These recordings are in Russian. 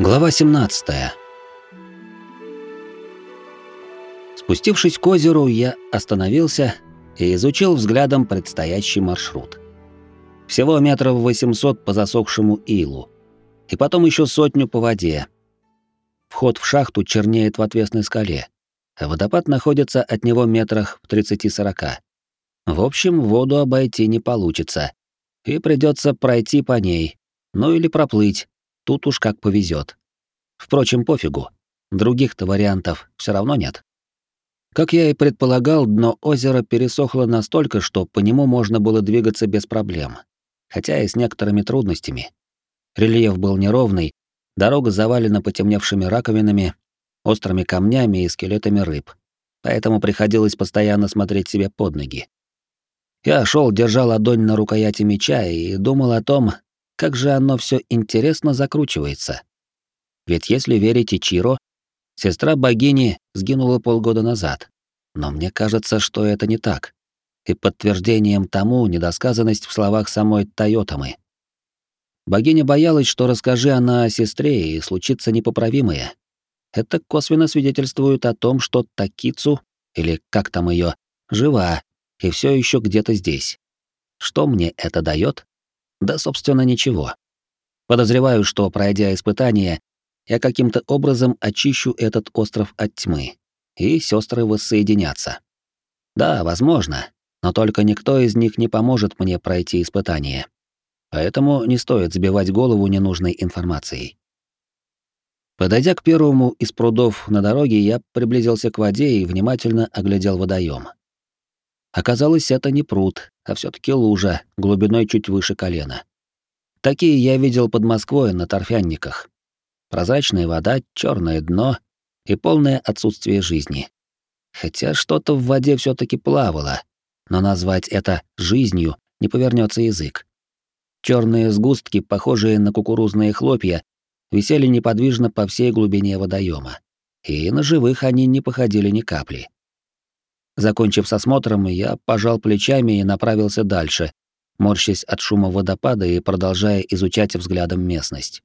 Глава 17. Спустившись к озеру, я остановился и изучил взглядом предстоящий маршрут. Всего метров 800 по засохшему илу, и потом еще сотню по воде. Вход в шахту чернеет в отвесной скале, а водопад находится от него метрах в 30-40. В общем, воду обойти не получится, и придется пройти по ней, ну или проплыть, Тут уж как повезет. Впрочем, пофигу. Других-то вариантов все равно нет. Как я и предполагал, дно озера пересохло настолько, что по нему можно было двигаться без проблем, хотя и с некоторыми трудностями. Рельеф был неровный, дорога завалена потемневшими раковинами, острыми камнями и скелетами рыб, поэтому приходилось постоянно смотреть себе под ноги. Я шел, держа ладонь на рукояти меча и думал о том, как же оно все интересно закручивается. Ведь если верить Ичиро, сестра богини сгинула полгода назад. Но мне кажется, что это не так. И подтверждением тому недосказанность в словах самой Тойотамы. Богиня боялась, что расскажи она о сестре, и случится непоправимое. Это косвенно свидетельствует о том, что Такицу, или как там ее, жива и все еще где-то здесь. Что мне это дает? Да, собственно, ничего. Подозреваю, что, пройдя испытание, я каким-то образом очищу этот остров от тьмы, и сестры воссоединятся. Да, возможно, но только никто из них не поможет мне пройти испытание. Поэтому не стоит забивать голову ненужной информацией. Подойдя к первому из прудов на дороге, я приблизился к воде и внимательно оглядел водоем. Оказалось, это не пруд, а все таки лужа, глубиной чуть выше колена. Такие я видел под Москвой на торфянниках. Прозрачная вода, черное дно и полное отсутствие жизни. Хотя что-то в воде все таки плавало, но назвать это жизнью не повернется язык. Черные сгустки, похожие на кукурузные хлопья, висели неподвижно по всей глубине водоема, и на живых они не походили ни капли. Закончив с осмотром, я пожал плечами и направился дальше, морщась от шума водопада и продолжая изучать взглядом местность.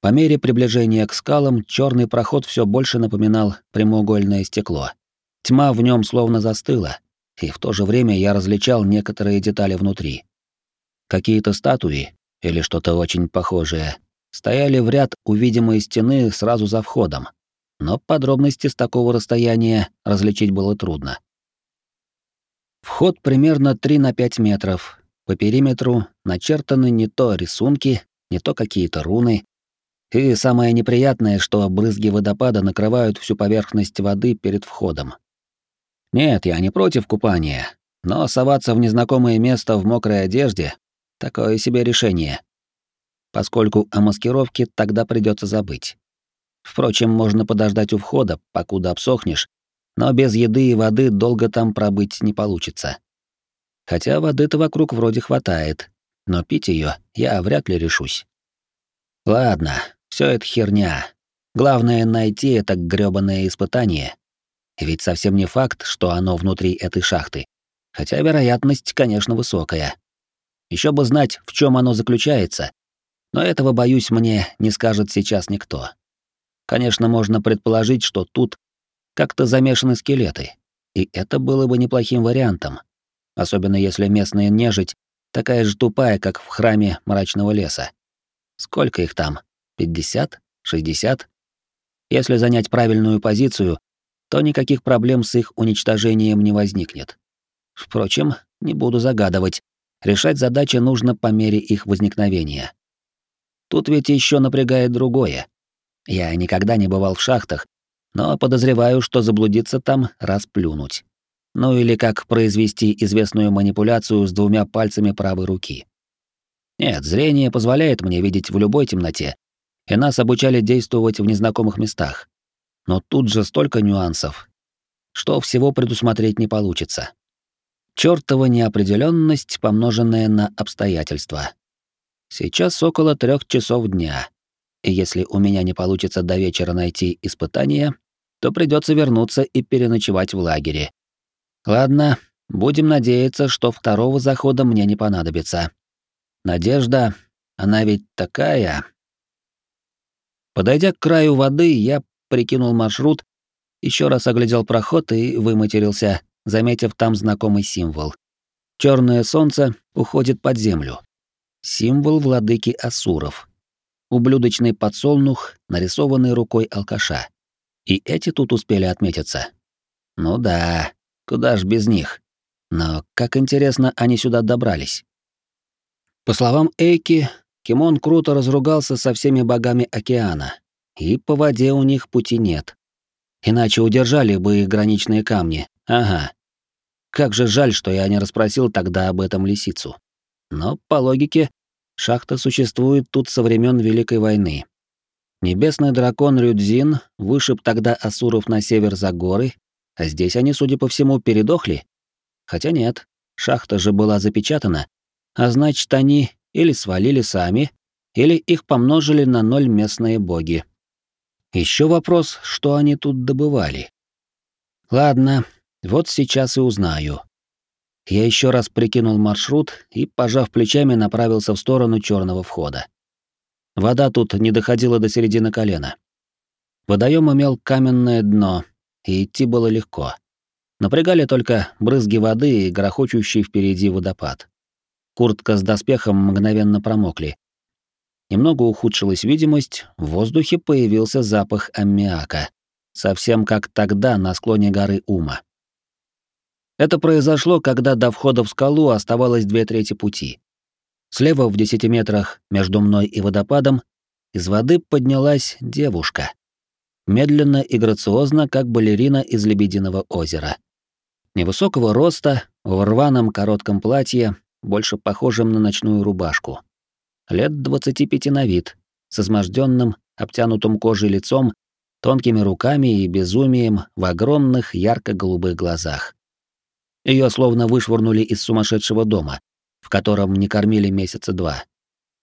По мере приближения к скалам черный проход все больше напоминал прямоугольное стекло. Тьма в нем словно застыла, и в то же время я различал некоторые детали внутри. Какие-то статуи, или что-то очень похожее, стояли в ряд у видимой стены сразу за входом, но подробности с такого расстояния различить было трудно. Вход примерно 3 на 5 метров. По периметру начертаны не то рисунки, не то какие-то руны. И самое неприятное, что брызги водопада накрывают всю поверхность воды перед входом. Нет, я не против купания, но соваться в незнакомое место в мокрой одежде — такое себе решение. Поскольку о маскировке тогда придется забыть. Впрочем, можно подождать у входа, покуда обсохнешь, но без еды и воды долго там пробыть не получится. Хотя воды-то вокруг вроде хватает, но пить ее я вряд ли решусь. Ладно, все это херня. Главное найти это грёбаное испытание. Ведь совсем не факт, что оно внутри этой шахты. Хотя вероятность, конечно, высокая. Еще бы знать, в чем оно заключается. Но этого, боюсь, мне не скажет сейчас никто. Конечно, можно предположить, что тут как-то замешаны скелеты, и это было бы неплохим вариантом, особенно если местная нежить такая же тупая, как в храме мрачного леса. Сколько их там? 50? 60? Если занять правильную позицию, то никаких проблем с их уничтожением не возникнет. Впрочем, не буду загадывать. Решать задачи нужно по мере их возникновения. Тут ведь еще напрягает другое. Я никогда не бывал в шахтах, но подозреваю, что заблудиться там — расплюнуть. Ну или как произвести известную манипуляцию с двумя пальцами правой руки. Нет, зрение позволяет мне видеть в любой темноте, и нас обучали действовать в незнакомых местах. Но тут же столько нюансов, что всего предусмотреть не получится. Чёртова неопределенность, помноженная на обстоятельства. Сейчас около трех часов дня и если у меня не получится до вечера найти испытание, то придется вернуться и переночевать в лагере. Ладно, будем надеяться, что второго захода мне не понадобится. Надежда, она ведь такая. Подойдя к краю воды, я прикинул маршрут, еще раз оглядел проход и выматерился, заметив там знакомый символ. Черное солнце уходит под землю. Символ владыки Асуров. Ублюдочный подсолнух, нарисованный рукой алкаша. И эти тут успели отметиться. Ну да, куда ж без них. Но как интересно они сюда добрались. По словам Эйки, Кимон круто разругался со всеми богами океана, и по воде у них пути нет. Иначе удержали бы их граничные камни. Ага. Как же жаль, что я не расспросил тогда об этом лисицу. Но, по логике, шахта существует тут со времен Великой войны. Небесный дракон Рюдзин вышиб тогда асуров на север за горы, а здесь они, судя по всему, передохли. Хотя нет, шахта же была запечатана, а значит, они или свалили сами, или их помножили на ноль местные боги. Еще вопрос, что они тут добывали. Ладно, вот сейчас и узнаю. Я еще раз прикинул маршрут и, пожав плечами, направился в сторону черного входа. Вода тут не доходила до середины колена. Водоем имел каменное дно, и идти было легко. Напрягали только брызги воды и грохочущий впереди водопад. Куртка с доспехом мгновенно промокли. Немного ухудшилась видимость, в воздухе появился запах аммиака. Совсем как тогда на склоне горы Ума. Это произошло, когда до входа в скалу оставалось две трети пути. Слева в десяти метрах между мной и водопадом из воды поднялась девушка. Медленно и грациозно, как балерина из Лебединого озера. Невысокого роста, в рваном коротком платье, больше похожим на ночную рубашку. Лет 25 на вид, с изможденным, обтянутым кожей лицом, тонкими руками и безумием в огромных ярко-голубых глазах. Ее словно вышвырнули из сумасшедшего дома, в котором не кормили месяца два.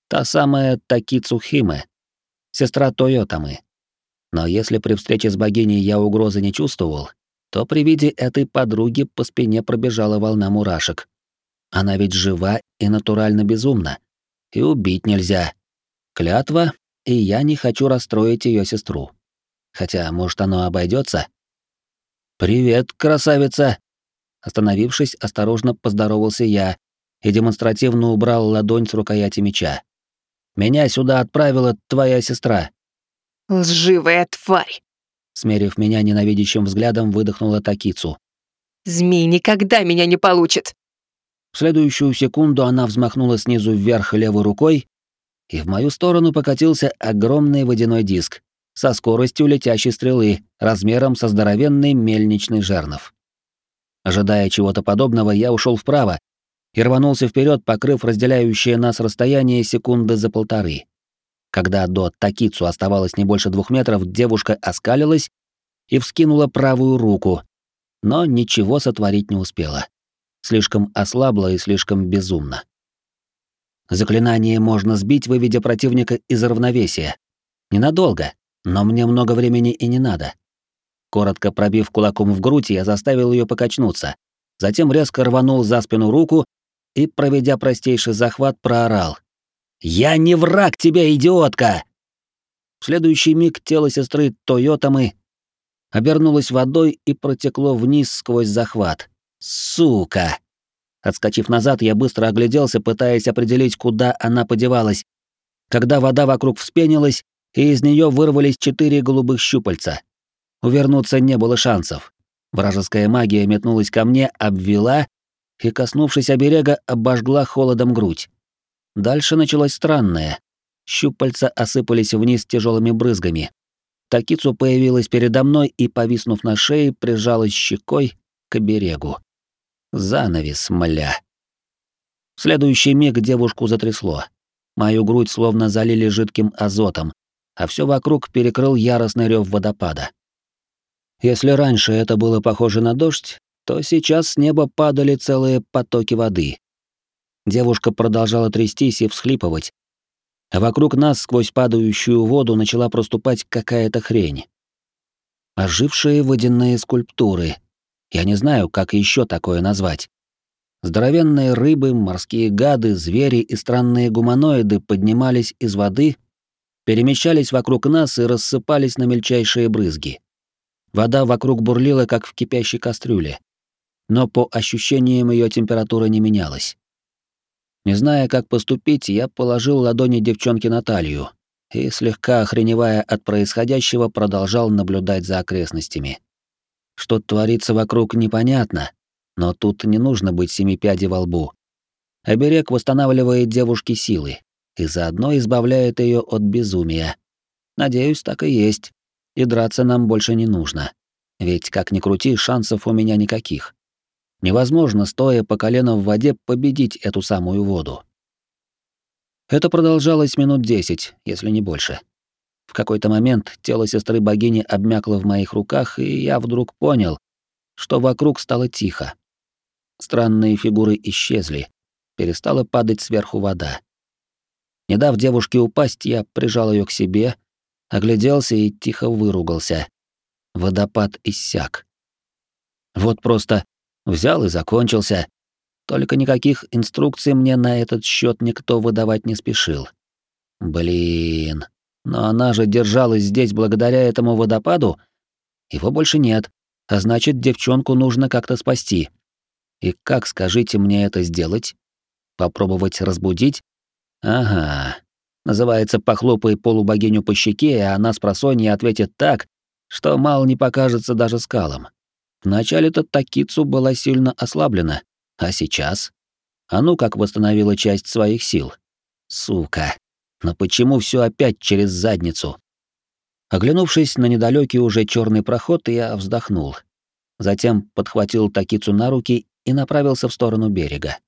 Та самая Такицу Химе, сестра Тойотамы. Но если при встрече с богиней я угрозы не чувствовал, то при виде этой подруги по спине пробежала волна мурашек, она ведь жива и натурально безумна. И убить нельзя. Клятва, и я не хочу расстроить ее сестру. Хотя, может, оно обойдется. «Привет, красавица!» Остановившись, осторожно поздоровался я и демонстративно убрал ладонь с рукояти меча. «Меня сюда отправила твоя сестра». «Лживая тварь!» Смерив меня ненавидящим взглядом, выдохнула Такицу. «Змей никогда меня не получит!» В следующую секунду она взмахнула снизу вверх левой рукой, и в мою сторону покатился огромный водяной диск со скоростью летящей стрелы, размером со здоровенный мельничный жернов. Ожидая чего-то подобного, я ушел вправо и рванулся вперед, покрыв разделяющее нас расстояние секунды за полторы. Когда до Такицу оставалось не больше двух метров, девушка оскалилась и вскинула правую руку, но ничего сотворить не успела слишком ослабла и слишком безумна. Заклинание можно сбить, выведя противника из равновесия. Ненадолго, но мне много времени и не надо. Коротко пробив кулаком в грудь, я заставил ее покачнуться. Затем резко рванул за спину руку и, проведя простейший захват, проорал. «Я не враг тебе, идиотка!» В следующий миг тело сестры Тойотамы обернулось водой и протекло вниз сквозь захват. Сука! Отскочив назад, я быстро огляделся, пытаясь определить, куда она подевалась. Когда вода вокруг вспенилась, и из нее вырвались четыре голубых щупальца. Увернуться не было шансов. Вражеская магия метнулась ко мне, обвела и, коснувшись оберега, обожгла холодом грудь. Дальше началось странное. Щупальца осыпались вниз тяжелыми брызгами. Такицу появилась передо мной и, повиснув на шее, прижалась щекой к оберегу. Занавес, мля. В следующий миг девушку затрясло. Мою грудь словно залили жидким азотом, а все вокруг перекрыл яростный рев водопада. Если раньше это было похоже на дождь, то сейчас с неба падали целые потоки воды. Девушка продолжала трястись и всхлипывать, а вокруг нас сквозь падающую воду начала проступать какая-то хрень. Ожившие водяные скульптуры, я не знаю, как еще такое назвать. Здоровенные рыбы, морские гады, звери и странные гуманоиды поднимались из воды перемещались вокруг нас и рассыпались на мельчайшие брызги. Вода вокруг бурлила, как в кипящей кастрюле, но по ощущениям ее температура не менялась. Не зная, как поступить, я положил ладони девчонки на талию и, слегка охреневая от происходящего, продолжал наблюдать за окрестностями. Что творится вокруг, непонятно, но тут не нужно быть семипяди во лбу. Оберег восстанавливает девушке силы и заодно избавляет ее от безумия. Надеюсь, так и есть. И драться нам больше не нужно. Ведь, как ни крути, шансов у меня никаких. Невозможно, стоя по колено в воде, победить эту самую воду. Это продолжалось минут десять, если не больше. В какой-то момент тело сестры богини обмякло в моих руках, и я вдруг понял, что вокруг стало тихо. Странные фигуры исчезли, перестала падать сверху вода. Не дав девушке упасть, я прижал ее к себе, огляделся и тихо выругался. Водопад иссяк. Вот просто взял и закончился. Только никаких инструкций мне на этот счет никто выдавать не спешил. Блин, но она же держалась здесь благодаря этому водопаду. Его больше нет, а значит, девчонку нужно как-то спасти. И как, скажите мне, это сделать? Попробовать разбудить? Ага. Называется «Похлопай полубогиню по щеке», и она с просонья ответит так, что мало не покажется даже скалам. Вначале-то Такицу была сильно ослаблена, а сейчас? А ну как восстановила часть своих сил. Сука. Но почему все опять через задницу? Оглянувшись на недалекий уже черный проход, я вздохнул. Затем подхватил Такицу на руки и направился в сторону берега.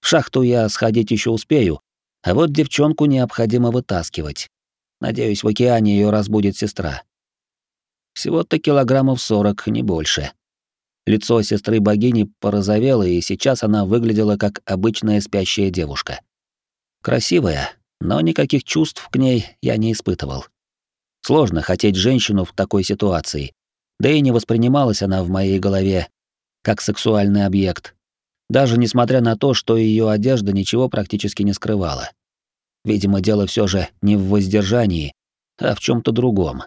В шахту я сходить еще успею, а вот девчонку необходимо вытаскивать. Надеюсь, в океане ее разбудит сестра. Всего-то килограммов сорок, не больше. Лицо сестры богини порозовело, и сейчас она выглядела как обычная спящая девушка. Красивая, но никаких чувств к ней я не испытывал. Сложно хотеть женщину в такой ситуации, да и не воспринималась она в моей голове как сексуальный объект, даже несмотря на то, что ее одежда ничего практически не скрывала. Видимо, дело все же не в воздержании, а в чем то другом.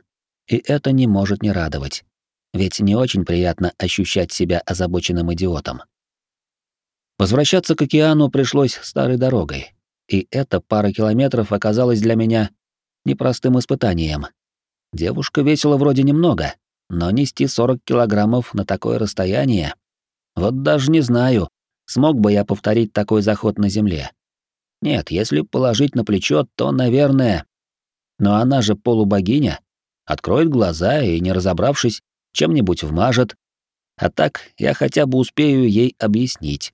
И это не может не радовать. Ведь не очень приятно ощущать себя озабоченным идиотом. Возвращаться к океану пришлось старой дорогой, и эта пара километров оказалась для меня непростым испытанием. Девушка весила вроде немного, но нести 40 килограммов на такое расстояние... Вот даже не знаю, смог бы я повторить такой заход на земле. Нет, если положить на плечо, то, наверное... Но она же полубогиня. Откроет глаза и, не разобравшись, чем-нибудь вмажет. А так я хотя бы успею ей объяснить.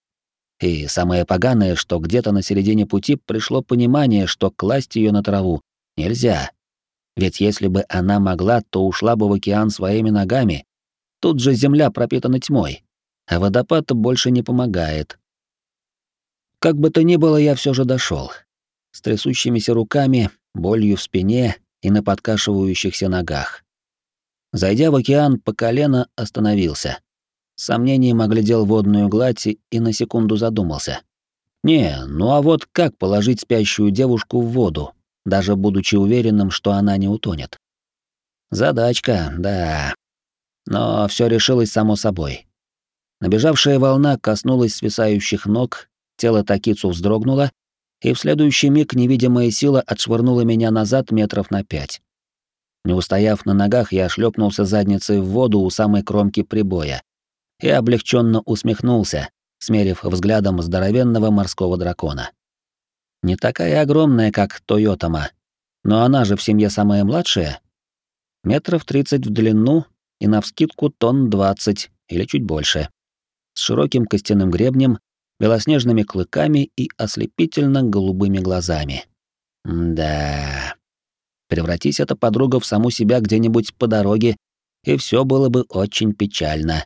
И самое поганое, что где-то на середине пути пришло понимание, что класть ее на траву нельзя. Ведь если бы она могла, то ушла бы в океан своими ногами. Тут же земля пропитана тьмой, а водопад больше не помогает. Как бы то ни было, я все же дошел. С трясущимися руками, болью в спине и на подкашивающихся ногах. Зайдя в океан по колено, остановился. С сомнением оглядел водную гладь и на секунду задумался. Не, ну а вот как положить спящую девушку в воду, даже будучи уверенным, что она не утонет? Задачка, да. Но все решилось само собой. Набежавшая волна коснулась свисающих ног, тело Такицу вздрогнуло, и в следующий миг невидимая сила отшвырнула меня назад метров на пять. Не устояв на ногах, я шлепнулся задницей в воду у самой кромки прибоя и облегченно усмехнулся, смерив взглядом здоровенного морского дракона. Не такая огромная, как Тойотама, но она же в семье самая младшая. Метров тридцать в длину и навскидку тонн двадцать или чуть больше. С широким костяным гребнем, белоснежными клыками и ослепительно голубыми глазами. да. Превратись эта подруга в саму себя где-нибудь по дороге, и все было бы очень печально.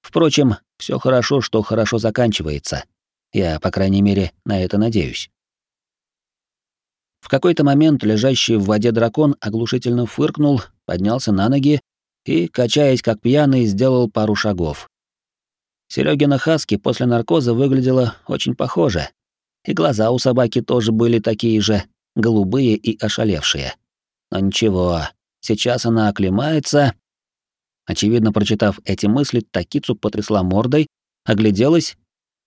Впрочем, все хорошо, что хорошо заканчивается. Я, по крайней мере, на это надеюсь. В какой-то момент лежащий в воде дракон оглушительно фыркнул, поднялся на ноги и, качаясь как пьяный, сделал пару шагов. Серёгина Хаски после наркоза выглядела очень похоже. И глаза у собаки тоже были такие же, голубые и ошалевшие. Но ничего, сейчас она оклемается. Очевидно, прочитав эти мысли, Такицу потрясла мордой, огляделась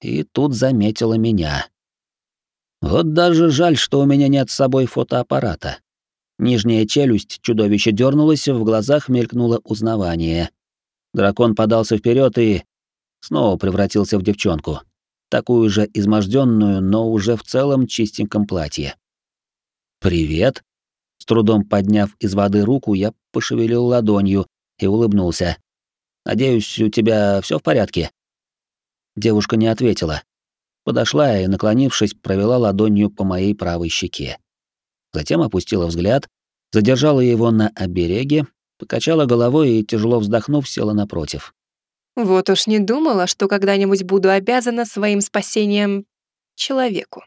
и тут заметила меня. Вот даже жаль, что у меня нет с собой фотоаппарата. Нижняя челюсть чудовища дернулась, в глазах мелькнуло узнавание. Дракон подался вперед и снова превратился в девчонку, такую же изможденную, но уже в целом чистеньком платье. «Привет!» С трудом подняв из воды руку, я пошевелил ладонью и улыбнулся. «Надеюсь, у тебя все в порядке?» Девушка не ответила. Подошла и, наклонившись, провела ладонью по моей правой щеке. Затем опустила взгляд, задержала его на обереге, покачала головой и, тяжело вздохнув, села напротив. Вот уж не думала, что когда-нибудь буду обязана своим спасением человеку.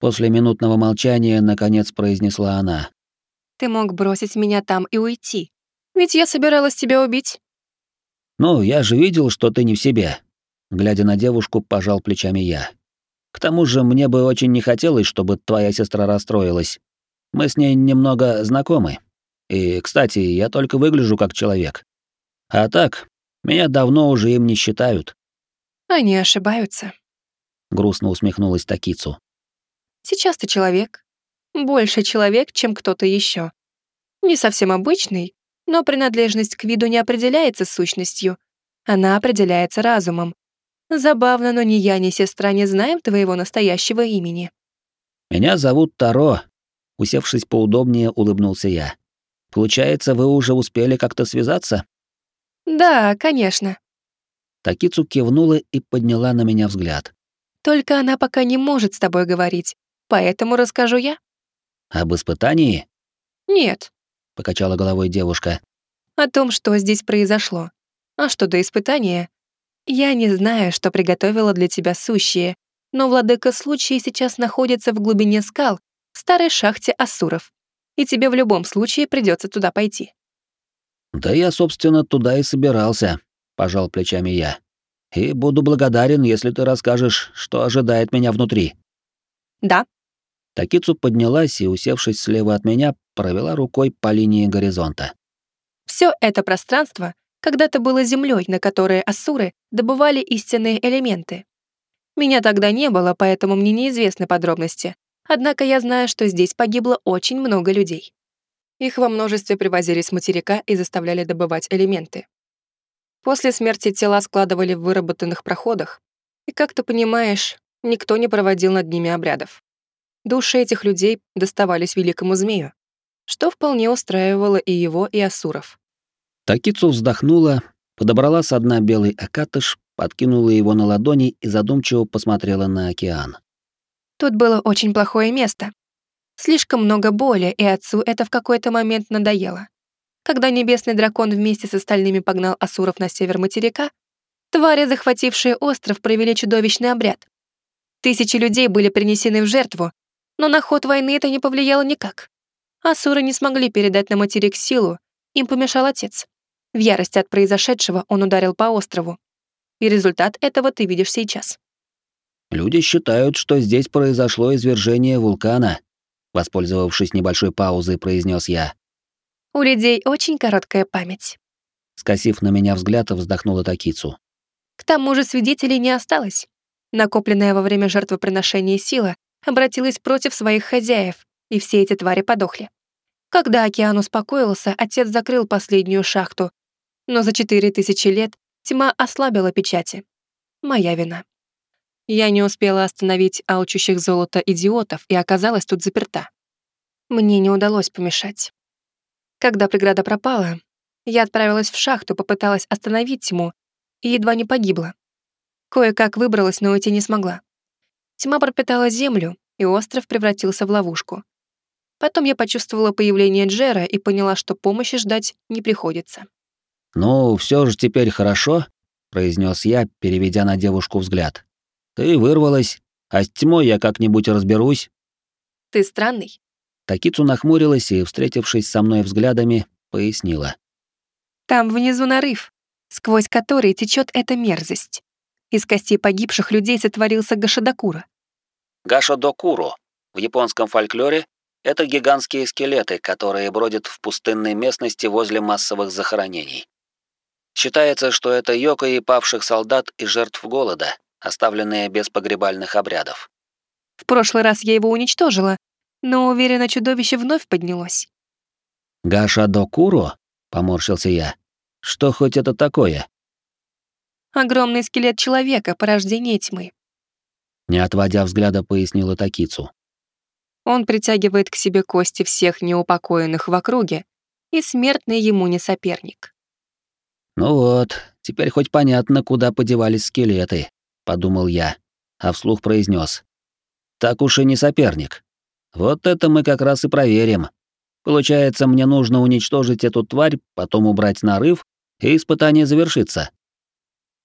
После минутного молчания наконец произнесла она. Ты мог бросить меня там и уйти. Ведь я собиралась тебя убить. Ну, я же видел, что ты не в себе. Глядя на девушку, пожал плечами я. К тому же мне бы очень не хотелось, чтобы твоя сестра расстроилась. Мы с ней немного знакомы. И, кстати, я только выгляжу как человек. А так, меня давно уже им не считают. Они ошибаются. Грустно усмехнулась Такицу. Сейчас ты человек. Больше человек, чем кто-то еще. Не совсем обычный, но принадлежность к виду не определяется сущностью. Она определяется разумом. Забавно, но ни я, ни сестра не знаем твоего настоящего имени. Меня зовут Таро. Усевшись поудобнее, улыбнулся я. Получается, вы уже успели как-то связаться? Да, конечно. Такицу кивнула и подняла на меня взгляд. Только она пока не может с тобой говорить, поэтому расскажу я. Об испытании? Нет. Покачала головой девушка. О том, что здесь произошло. А что до испытания? Я не знаю, что приготовила для тебя сущие, но владыка случая сейчас находится в глубине скал, в старой шахте Асуров, и тебе в любом случае придется туда пойти. Да я, собственно, туда и собирался, пожал плечами я. И буду благодарен, если ты расскажешь, что ожидает меня внутри. Да. Такицу поднялась и, усевшись слева от меня, провела рукой по линии горизонта. Все это пространство когда-то было землей, на которой асуры добывали истинные элементы. Меня тогда не было, поэтому мне неизвестны подробности. Однако я знаю, что здесь погибло очень много людей. Их во множестве привозили с материка и заставляли добывать элементы. После смерти тела складывали в выработанных проходах, и, как ты понимаешь, никто не проводил над ними обрядов. Души этих людей доставались великому змею, что вполне устраивало и его, и Асуров. Такицу вздохнула, подобрала с дна белый акатыш, подкинула его на ладони и задумчиво посмотрела на океан. Тут было очень плохое место, Слишком много боли, и отцу это в какой-то момент надоело. Когда небесный дракон вместе с остальными погнал асуров на север материка, твари, захватившие остров, провели чудовищный обряд. Тысячи людей были принесены в жертву, но на ход войны это не повлияло никак. Асуры не смогли передать на материк силу, им помешал отец. В ярости от произошедшего он ударил по острову. И результат этого ты видишь сейчас. Люди считают, что здесь произошло извержение вулкана, Воспользовавшись небольшой паузой, произнес я. «У людей очень короткая память». Скосив на меня взгляд, вздохнула Такицу. «К тому же свидетелей не осталось. Накопленная во время жертвоприношения сила обратилась против своих хозяев, и все эти твари подохли. Когда океан успокоился, отец закрыл последнюю шахту, но за четыре тысячи лет тьма ослабила печати. Моя вина. Я не успела остановить алчущих золота идиотов и оказалась тут заперта. Мне не удалось помешать. Когда преграда пропала, я отправилась в шахту, попыталась остановить тьму и едва не погибла. Кое-как выбралась, но уйти не смогла. Тьма пропитала землю, и остров превратился в ловушку. Потом я почувствовала появление Джера и поняла, что помощи ждать не приходится. «Ну, все же теперь хорошо», — произнес я, переведя на девушку взгляд. Ты вырвалась, а с тьмой я как-нибудь разберусь. Ты странный. Такицу нахмурилась и, встретившись со мной взглядами, пояснила. Там внизу нарыв, сквозь который течет эта мерзость. Из костей погибших людей сотворился Гашадакура. Гашадокуру. В японском фольклоре Это гигантские скелеты, которые бродят в пустынной местности возле массовых захоронений. Считается, что это йокои павших солдат и жертв голода, оставленные без погребальных обрядов. В прошлый раз я его уничтожила, но уверена, чудовище вновь поднялось. «Гаша Докуро?» — поморщился я. «Что хоть это такое?» «Огромный скелет человека, порождение тьмы». Не отводя взгляда, пояснила Такицу. Он притягивает к себе кости всех неупокоенных в округе, и смертный ему не соперник. «Ну вот, теперь хоть понятно, куда подевались скелеты», — подумал я, а вслух произнес: «Так уж и не соперник. Вот это мы как раз и проверим. Получается, мне нужно уничтожить эту тварь, потом убрать нарыв, и испытание завершится».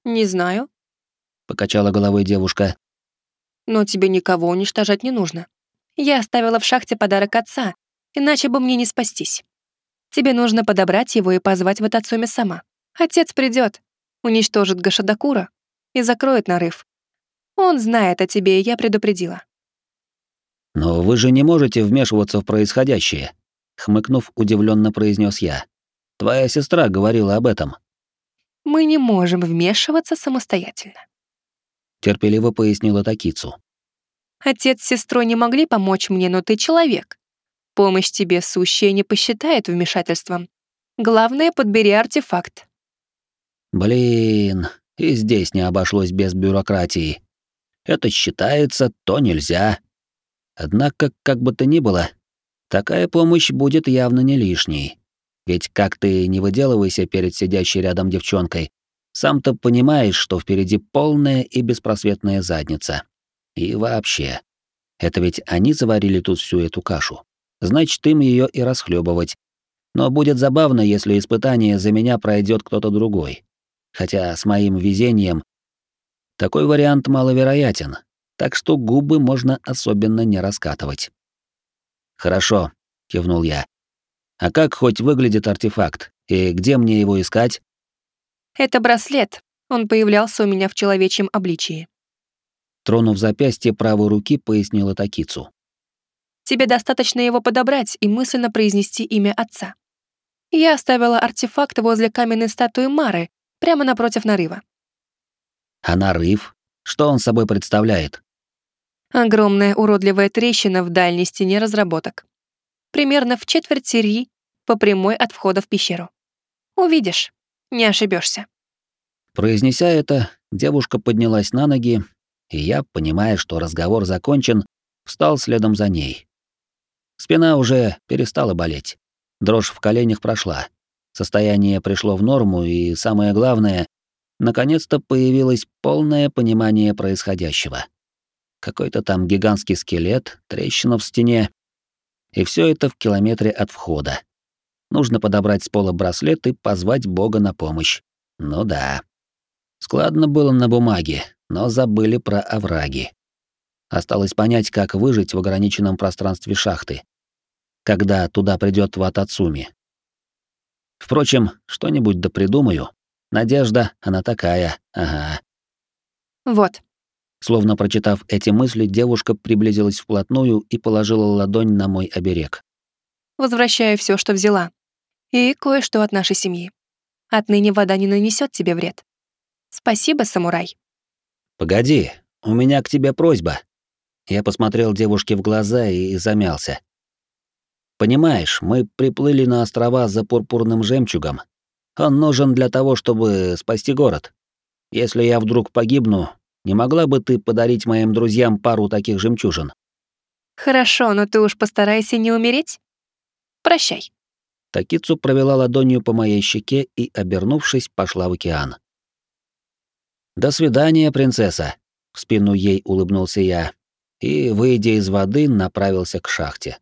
«Не знаю», — покачала головой девушка. «Но тебе никого уничтожать не нужно. Я оставила в шахте подарок отца, иначе бы мне не спастись. Тебе нужно подобрать его и позвать в Атацуме сама. Отец придет, уничтожит Гашадакура и закроет нарыв. Он знает о тебе, и я предупредила. «Но вы же не можете вмешиваться в происходящее», — хмыкнув, удивленно произнес я. «Твоя сестра говорила об этом». «Мы не можем вмешиваться самостоятельно», — терпеливо пояснила Такицу. «Отец с сестрой не могли помочь мне, но ты человек. Помощь тебе сущая не посчитает вмешательством. Главное, подбери артефакт». Блин, и здесь не обошлось без бюрократии. Это считается, то нельзя. Однако, как бы то ни было, такая помощь будет явно не лишней. Ведь как ты не выделывайся перед сидящей рядом девчонкой, сам-то понимаешь, что впереди полная и беспросветная задница. И вообще, это ведь они заварили тут всю эту кашу. Значит, им ее и расхлебывать. Но будет забавно, если испытание за меня пройдет кто-то другой. Хотя с моим везением такой вариант маловероятен, так что губы можно особенно не раскатывать. «Хорошо», — кивнул я. «А как хоть выглядит артефакт, и где мне его искать?» «Это браслет. Он появлялся у меня в человечьем обличии». Тронув запястье правой руки, пояснила Такицу. «Тебе достаточно его подобрать и мысленно произнести имя отца. Я оставила артефакт возле каменной статуи Мары, прямо напротив нарыва. А нарыв? Что он собой представляет? Огромная уродливая трещина в дальней стене разработок. Примерно в четверть серии по прямой от входа в пещеру. Увидишь, не ошибешься. Произнеся это, девушка поднялась на ноги, и я, понимая, что разговор закончен, встал следом за ней. Спина уже перестала болеть. Дрожь в коленях прошла. Состояние пришло в норму, и самое главное, наконец-то появилось полное понимание происходящего. Какой-то там гигантский скелет, трещина в стене. И все это в километре от входа. Нужно подобрать с пола браслет и позвать Бога на помощь. Ну да. Складно было на бумаге, но забыли про овраги. Осталось понять, как выжить в ограниченном пространстве шахты. Когда туда придет Ватацуми, Впрочем, что-нибудь да придумаю. Надежда, она такая, ага. Вот. Словно прочитав эти мысли, девушка приблизилась вплотную и положила ладонь на мой оберег. Возвращаю все, что взяла. И кое-что от нашей семьи. Отныне вода не нанесет тебе вред. Спасибо, самурай. Погоди, у меня к тебе просьба. Я посмотрел девушке в глаза и замялся. Понимаешь, мы приплыли на острова за пурпурным жемчугом. Он нужен для того, чтобы спасти город. Если я вдруг погибну, не могла бы ты подарить моим друзьям пару таких жемчужин? Хорошо, но ты уж постарайся не умереть. Прощай. Такицу провела ладонью по моей щеке и, обернувшись, пошла в океан. «До свидания, принцесса», — в спину ей улыбнулся я и, выйдя из воды, направился к шахте.